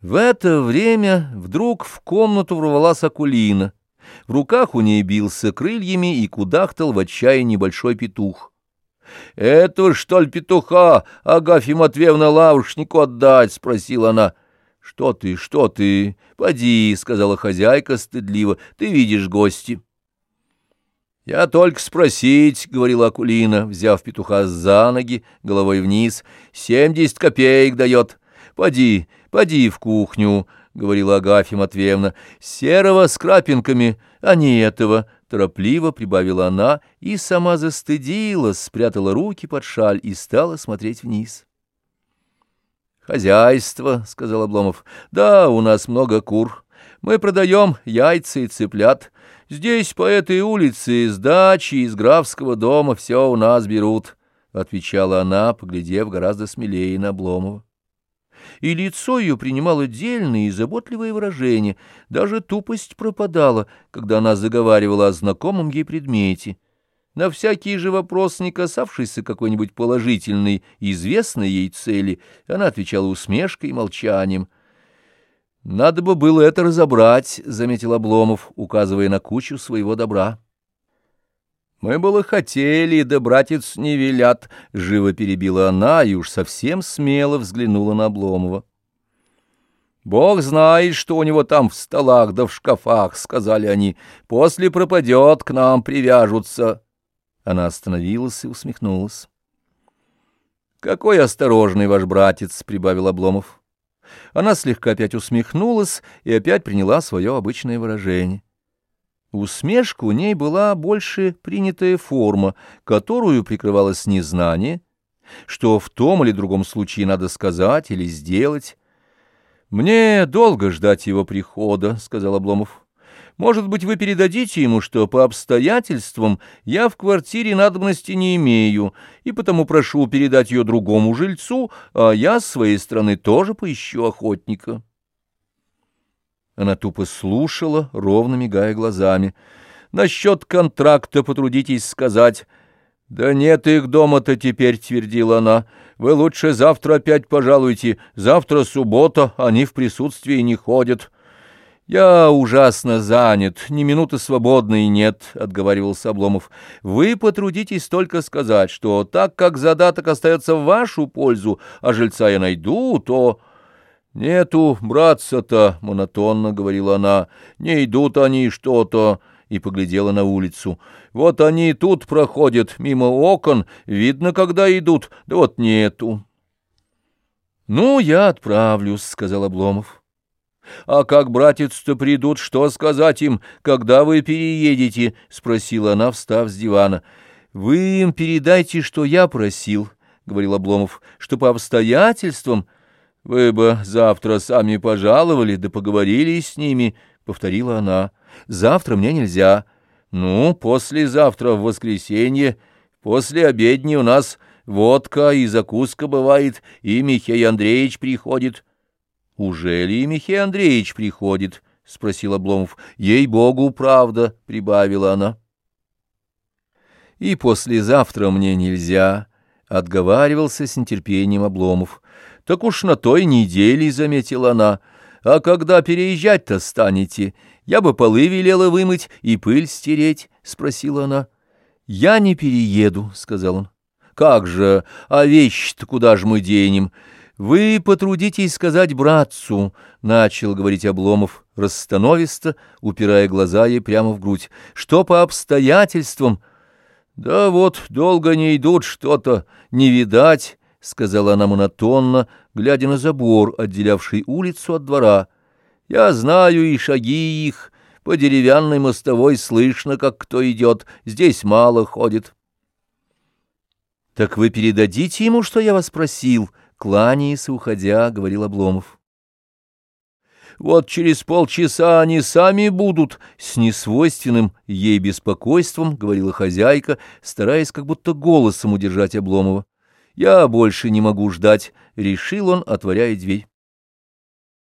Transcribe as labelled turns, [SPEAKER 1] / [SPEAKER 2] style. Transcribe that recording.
[SPEAKER 1] В это время вдруг в комнату ворвалась Акулина. В руках у ней бился крыльями и кудахтал в отчаянии большой петух. — Это что ли петуха, Агафья Матвеевна лавушнику отдать? — спросила она. — Что ты, что ты? Поди, — сказала хозяйка стыдливо, — ты видишь гости. — Я только спросить, — говорила Акулина, взяв петуха за ноги, головой вниз, — семьдесят копеек дает. Поди, поди в кухню, — говорила Агафья Матвеевна, — серого с крапинками, а не этого, — торопливо прибавила она и сама застыдилась, спрятала руки под шаль и стала смотреть вниз. «Хозяйство», — сказал Обломов, — «да, у нас много кур. Мы продаем яйца и цыплят. Здесь, по этой улице, из дачи, из графского дома все у нас берут», — отвечала она, поглядев гораздо смелее на Обломова и лицо ее принимало дельные и заботливые выражения, даже тупость пропадала, когда она заговаривала о знакомом ей предмете. На всякий же вопрос, не касавшийся какой-нибудь положительной, известной ей цели, она отвечала усмешкой и молчанием. «Надо бы было это разобрать», — заметил Обломов, указывая на кучу своего добра. «Мы было хотели, да братец не велят», — живо перебила она и уж совсем смело взглянула на Обломова. «Бог знает, что у него там в столах да в шкафах», — сказали они. «После пропадет, к нам привяжутся». Она остановилась и усмехнулась. «Какой осторожный ваш братец», — прибавил Обломов. Она слегка опять усмехнулась и опять приняла свое обычное выражение. Усмешка у ней была больше принятая форма, которую прикрывалось незнание, что в том или другом случае надо сказать или сделать. «Мне долго ждать его прихода», — сказал Обломов. «Может быть, вы передадите ему, что по обстоятельствам я в квартире надобности не имею, и потому прошу передать ее другому жильцу, а я с своей стороны тоже поищу охотника». Она тупо слушала, ровно мигая глазами. «Насчет контракта потрудитесь сказать». «Да нет их дома-то теперь», — твердила она. «Вы лучше завтра опять пожалуйте. Завтра суббота, они в присутствии не ходят». «Я ужасно занят, ни минуты свободной нет», — отговаривался Обломов. «Вы потрудитесь только сказать, что так как задаток остается в вашу пользу, а жильца я найду, то...» «Нету братца-то», — монотонно говорила она, — «не идут они что-то» и поглядела на улицу. «Вот они тут проходят, мимо окон, видно, когда идут, да вот нету». «Ну, я отправлюсь», — сказал Обломов. «А как братец-то придут, что сказать им, когда вы переедете?» — спросила она, встав с дивана. «Вы им передайте, что я просил», — говорил Обломов, — «что по обстоятельствам...» «Вы бы завтра сами пожаловали, да поговорили с ними», — повторила она. «Завтра мне нельзя. Ну, послезавтра в воскресенье, после обедни у нас водка и закуска бывает, и Михей Андреевич приходит». «Уже ли Михей Андреевич приходит?» — спросил Обломов. «Ей-богу, правда», — прибавила она. «И послезавтра мне нельзя», — отговаривался с нетерпением Обломов. Так уж на той неделе, — заметила она, — а когда переезжать-то станете, я бы полы велела вымыть и пыль стереть, — спросила она. — Я не перееду, — сказал он. — Как же, а вещи-то куда же мы денем? Вы потрудитесь сказать братцу, — начал говорить Обломов, расстановисто, упирая глаза ей прямо в грудь, — что по обстоятельствам... Да вот долго не идут что-то, не видать, — сказала она монотонно, глядя на забор, отделявший улицу от двора. — Я знаю и шаги их. По деревянной мостовой слышно, как кто идет. Здесь мало ходит. — Так вы передадите ему, что я вас просил? — кланяясь, уходя, — говорил Обломов. — Вот через полчаса они сами будут, — с несвойственным ей беспокойством, — говорила хозяйка, стараясь как будто голосом удержать Обломова. «Я больше не могу ждать», — решил он, отворяя дверь.